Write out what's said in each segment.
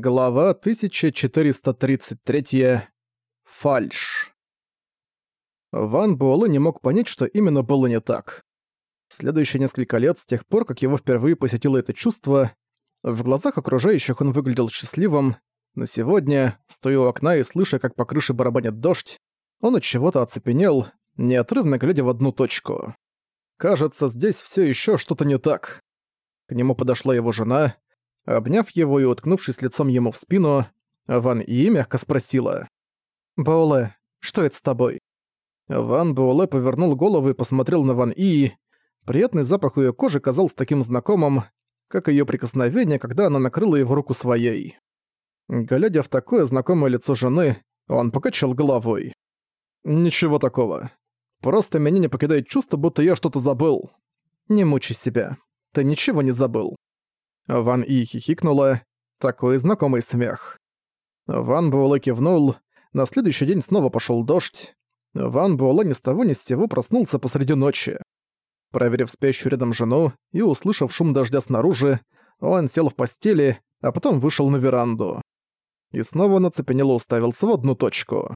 Глава 1433. Фальш. Ван Буэлэ не мог понять, что именно было не так. Следующие несколько лет, с тех пор, как его впервые посетило это чувство, в глазах окружающих он выглядел счастливым, но сегодня, стоя у окна и слыша, как по крыше барабанит дождь, он от чего-то оцепенел, неотрывно глядя в одну точку. Кажется, здесь все еще что-то не так. К нему подошла его жена, Обняв его и уткнувшись лицом ему в спину, Ван И мягко спросила. «Боуле, что это с тобой?» Ван Боуле повернул голову и посмотрел на Ван И. Приятный запах ее кожи казался таким знакомым, как ее прикосновение, когда она накрыла его руку своей. Глядя в такое знакомое лицо жены, он покачал головой. «Ничего такого. Просто меня не покидает чувство, будто я что-то забыл. Не мучай себя. Ты ничего не забыл. Ван И хихикнула. Такой знакомый смех. Ван Буэлэ кивнул. На следующий день снова пошел дождь. Ван Буэлэ ни с того ни с сего проснулся посреди ночи. Проверив спящую рядом жену и услышав шум дождя снаружи, он сел в постели, а потом вышел на веранду. И снова нацепенело уставился в одну точку.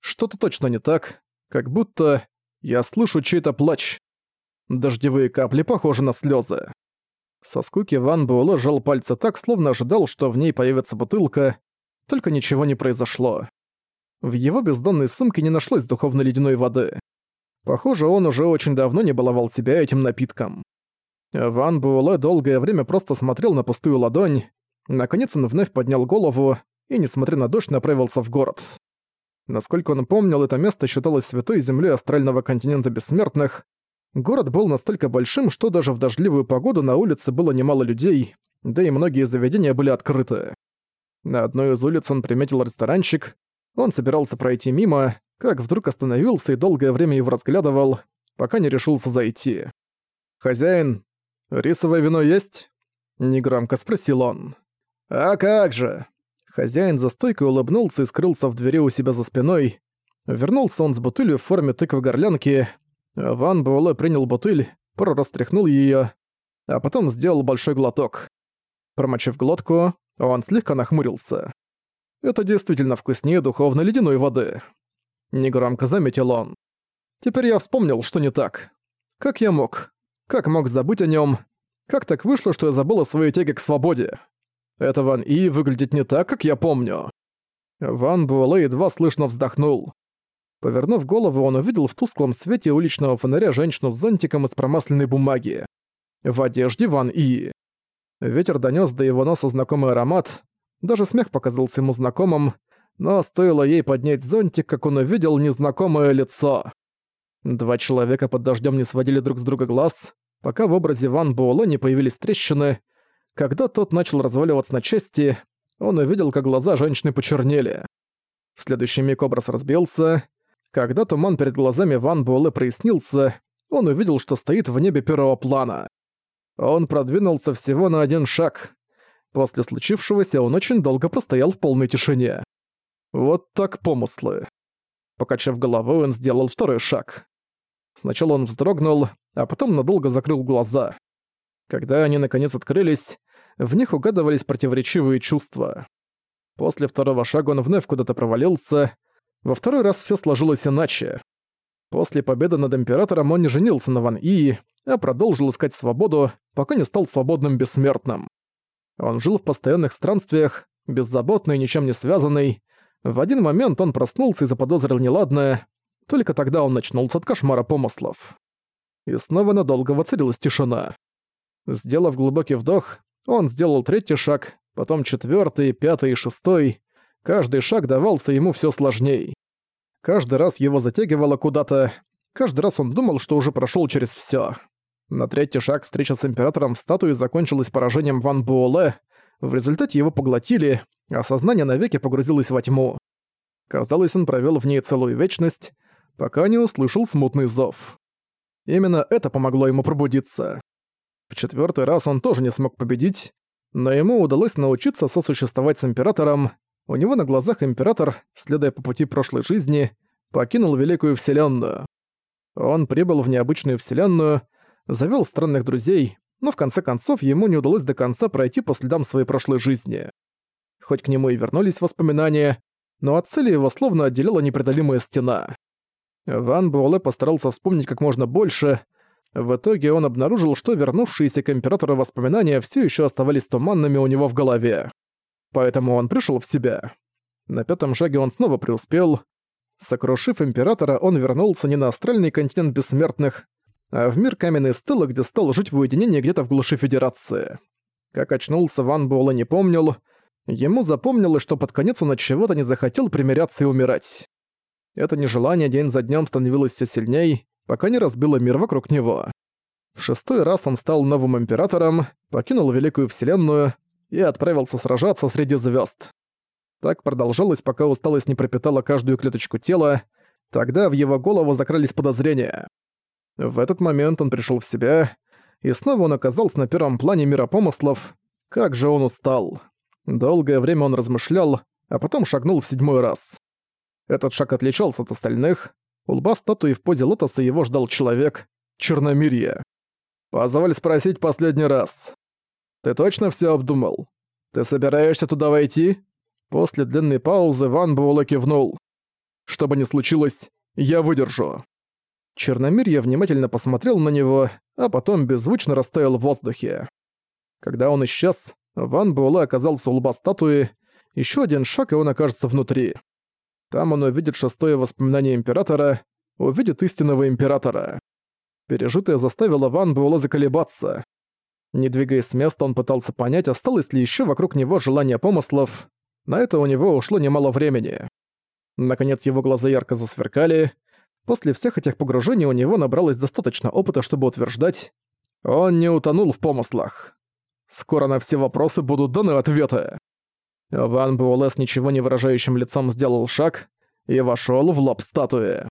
Что-то точно не так, как будто я слышу чей-то плач. Дождевые капли похожи на слезы. Со скуки Ван Буэлэ сжал пальцы так, словно ожидал, что в ней появится бутылка, только ничего не произошло. В его бездонной сумке не нашлось духовной ледяной воды. Похоже, он уже очень давно не баловал себя этим напитком. Ван Буэлэ долгое время просто смотрел на пустую ладонь. Наконец он вновь поднял голову и, несмотря на дождь, направился в город. Насколько он помнил, это место считалось святой землей астрального континента бессмертных, Город был настолько большим, что даже в дождливую погоду на улице было немало людей, да и многие заведения были открыты. На одной из улиц он приметил ресторанчик, он собирался пройти мимо, как вдруг остановился и долгое время его разглядывал, пока не решился зайти. «Хозяин, рисовое вино есть?» — негромко спросил он. «А как же!» Хозяин за стойкой улыбнулся и скрылся в двери у себя за спиной. Вернулся он с бутылью в форме тыквы-горлянки, Ван Буэлэ принял бутыль, прорастряхнул её, а потом сделал большой глоток. Промочив глотку, он слегка нахмурился. Это действительно вкуснее духовной ледяной воды. Негромко заметил он. Теперь я вспомнил, что не так. Как я мог? Как мог забыть о нём? Как так вышло, что я забыл о своей тяге к свободе? Это Ван И выглядит не так, как я помню. Ван Буэлэ едва слышно вздохнул. Повернув голову, он увидел в тусклом свете уличного фонаря женщину с зонтиком из промасленной бумаги. В одежде Ван И. Ветер донёс до его носа знакомый аромат, даже смех показался ему знакомым, но стоило ей поднять зонтик, как он увидел незнакомое лицо. Два человека под дождем не сводили друг с друга глаз, пока в образе Ван Буэлэ не появились трещины. Когда тот начал разваливаться на части, он увидел, как глаза женщины почернели. В следующий миг образ разбился, когда туман перед глазами Ван Буэлэ прояснился, он увидел, что стоит в небе первого плана. Он продвинулся всего на один шаг. После случившегося он очень долго простоял в полной тишине. Вот так помыслы. Покачав головой, он сделал второй шаг. Сначала он вздрогнул, а потом надолго закрыл глаза. Когда они наконец открылись, в них угадывались противоречивые чувства. После второго шага он вновь куда-то провалился, во второй раз все сложилось иначе. После победы над Императором он не женился на Ван Ии, а продолжил искать свободу, пока не стал свободным бессмертным. Он жил в постоянных странствиях, беззаботный, ничем не связанный. В один момент он проснулся и заподозрил неладное, только тогда он начнулся от кошмара помыслов. И снова надолго воцарилась тишина. Сделав глубокий вдох, он сделал третий шаг, потом четвертый, пятый и шестой. Каждый шаг давался ему все сложней. Каждый раз его затягивало куда-то, каждый раз он думал, что уже прошел через все. На третий шаг встреча с императором в статуе закончилась поражением Ван Буэлэ, в результате его поглотили, а сознание навеки погрузилось во тьму. Казалось, он провел в ней целую вечность, пока не услышал смутный зов. Именно это помогло ему пробудиться. В четвертый раз он тоже не смог победить, но ему удалось научиться сосуществовать с императором, у него на глазах император, следуя по пути прошлой жизни, покинул Великую Вселенную. Он прибыл в необычную Вселенную, завел странных друзей, но в конце концов ему не удалось до конца пройти по следам своей прошлой жизни. хоть к нему и вернулись воспоминания, но от цели его словно отделила непреодолимая стена. Ван Буэлэ постарался вспомнить как можно больше. В итоге он обнаружил, что вернувшиеся к Императору воспоминания все еще оставались туманными у него в голове. Поэтому он пришел в себя. На пятом шаге он снова преуспел. Сокрушив Императора, он вернулся не на астральный континент бессмертных, а в мир каменной стелы, где стал жить в уединении где-то в глуши Федерации. Как очнулся, Ван Буэлэ не помнил. Ему запомнилось, что под конец он от чего-то не захотел примиряться и умирать. Это нежелание день за днем становилось все сильней, пока не разбило мир вокруг него. В шестой раз он стал новым императором, покинул Великую Вселенную и отправился сражаться среди звезд. Так продолжалось, пока усталость не пропитала каждую клеточку тела, тогда в его голову закрылись подозрения. В этот момент он пришел в себя, и снова он оказался на первом плане мира помыслов. Как же он устал. Долгое время он размышлял, а потом шагнул в седьмой раз. Этот шаг отличался от остальных. У лба статуи в позе лотоса его ждал человек — Черномирье. «Позволь спросить последний раз. Ты точно все обдумал? Ты собираешься туда войти?» После длинной паузы Ван Буэлэ кивнул. «Что бы ни случилось, я выдержу». Черномирье внимательно посмотрел на него, а потом беззвучно растаял в воздухе. Когда он исчез, Ван Буэлэ оказался у лба статуи, еще один шаг, и он окажется внутри. Там он увидит шестое воспоминание Императора, увидит истинного Императора. Пережитое заставило Ван Буэлэ заколебаться. Не двигаясь с места, он пытался понять, осталось ли еще вокруг него желание помыслов. На это у него ушло немало времени. Наконец его глаза ярко засверкали, После всех этих погружений у него набралось достаточно опыта, чтобы утверждать, он не утонул в помыслах. Скоро на все вопросы будут даны ответы. Ван Буэлэ с ничего не выражающим лицом сделал шаг и вошёл в лоб статуи.